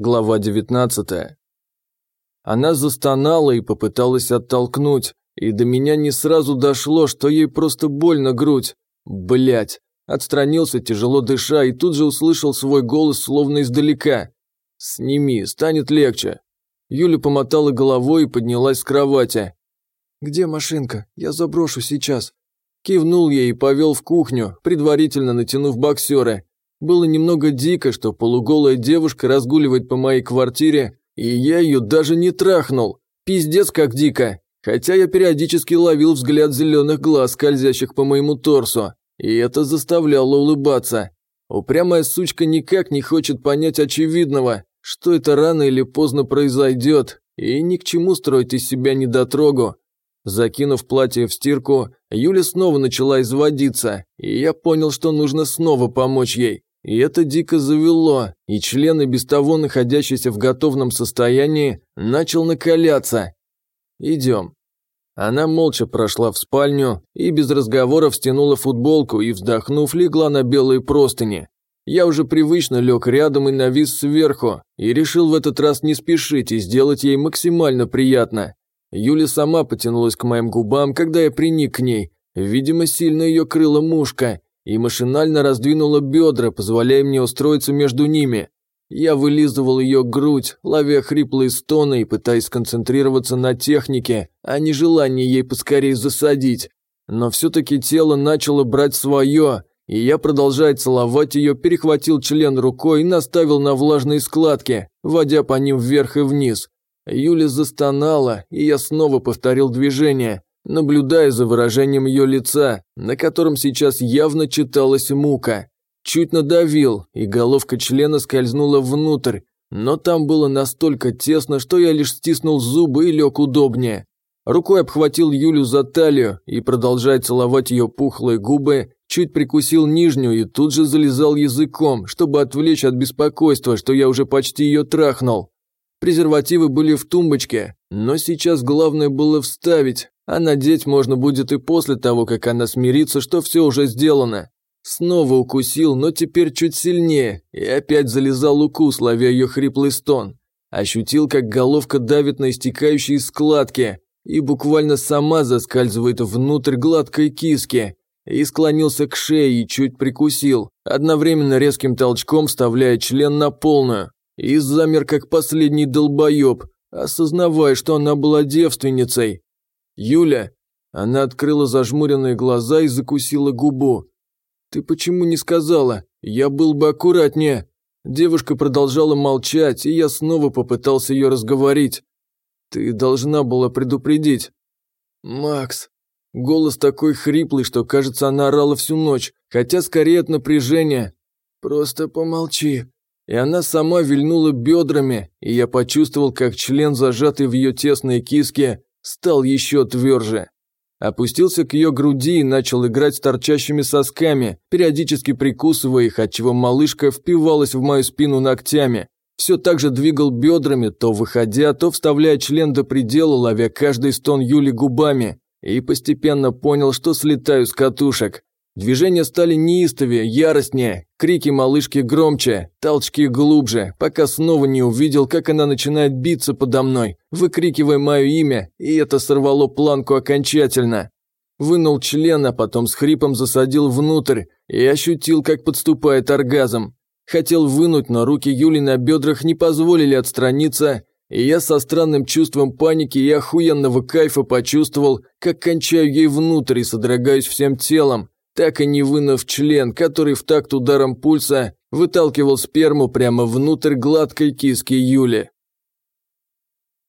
Глава 19. Она застонала и попыталась оттолкнуть, и до меня не сразу дошло, что ей просто больно грудь. Блять. Отстранился, тяжело дыша, и тут же услышал свой голос словно издалека. «Сними, станет легче». Юля помотала головой и поднялась с кровати. «Где машинка? Я заброшу сейчас». Кивнул ей и повел в кухню, предварительно натянув боксеры. Было немного дико, что полуголая девушка разгуливает по моей квартире, и я ее даже не трахнул. Пиздец как дико. Хотя я периодически ловил взгляд зеленых глаз, скользящих по моему торсу, и это заставляло улыбаться. Упрямая сучка никак не хочет понять очевидного, что это рано или поздно произойдет, и ни к чему строить из себя недотрогу. Закинув платье в стирку, Юля снова начала изводиться, и я понял, что нужно снова помочь ей. И это дико завело, и член, и без того находящийся в готовном состоянии, начал накаляться. «Идем». Она молча прошла в спальню и без разговоров стянула футболку и, вздохнув, легла на белые простыни. Я уже привычно лег рядом и навис сверху, и решил в этот раз не спешить и сделать ей максимально приятно. Юля сама потянулась к моим губам, когда я приник к ней. Видимо, сильно ее крыла мушка, и машинально раздвинула бедра, позволяя мне устроиться между ними. Я вылизывал ее грудь, ловя хриплые стоны и пытаясь сконцентрироваться на технике, а не желании ей поскорее засадить. Но все-таки тело начало брать свое, и я, продолжая целовать ее, перехватил член рукой и наставил на влажные складки, водя по ним вверх и вниз. Юля застонала, и я снова повторил движение наблюдая за выражением ее лица, на котором сейчас явно читалась мука. Чуть надавил, и головка члена скользнула внутрь, но там было настолько тесно, что я лишь стиснул зубы и лег удобнее. Рукой обхватил Юлю за талию и, продолжая целовать ее пухлые губы, чуть прикусил нижнюю и тут же залезал языком, чтобы отвлечь от беспокойства, что я уже почти ее трахнул. Презервативы были в тумбочке, но сейчас главное было вставить, а надеть можно будет и после того, как она смирится, что все уже сделано. Снова укусил, но теперь чуть сильнее, и опять залезал укус, ловя ее хриплый стон. Ощутил, как головка давит на истекающие складки и буквально сама заскальзывает внутрь гладкой киски. И склонился к шее и чуть прикусил, одновременно резким толчком вставляя член на полную. И замер, как последний долбоеб, осознавая, что она была девственницей. «Юля!» Она открыла зажмуренные глаза и закусила губу. «Ты почему не сказала? Я был бы аккуратнее!» Девушка продолжала молчать, и я снова попытался ее разговорить. «Ты должна была предупредить». «Макс!» Голос такой хриплый, что, кажется, она орала всю ночь, хотя скорее от напряжения. «Просто помолчи». И она сама вильнула бедрами, и я почувствовал, как член, зажатый в ее тесной киске, стал еще тверже. Опустился к ее груди и начал играть с торчащими сосками, периодически прикусывая их, отчего малышка впивалась в мою спину ногтями. Все так же двигал бедрами, то выходя, то вставляя член до предела, ловя каждый стон Юли губами. И постепенно понял, что слетаю с катушек. Движения стали неистовее, яростнее, крики малышки громче, толчки глубже, пока снова не увидел, как она начинает биться подо мной, выкрикивая мое имя, и это сорвало планку окончательно. Вынул член, а потом с хрипом засадил внутрь и ощутил, как подступает оргазм. Хотел вынуть, но руки Юли на бедрах не позволили отстраниться, и я со странным чувством паники и охуенного кайфа почувствовал, как кончаю ей внутрь и содрогаюсь всем телом, так и не вынув член, который в такт ударом пульса выталкивал сперму прямо внутрь гладкой киски Юли.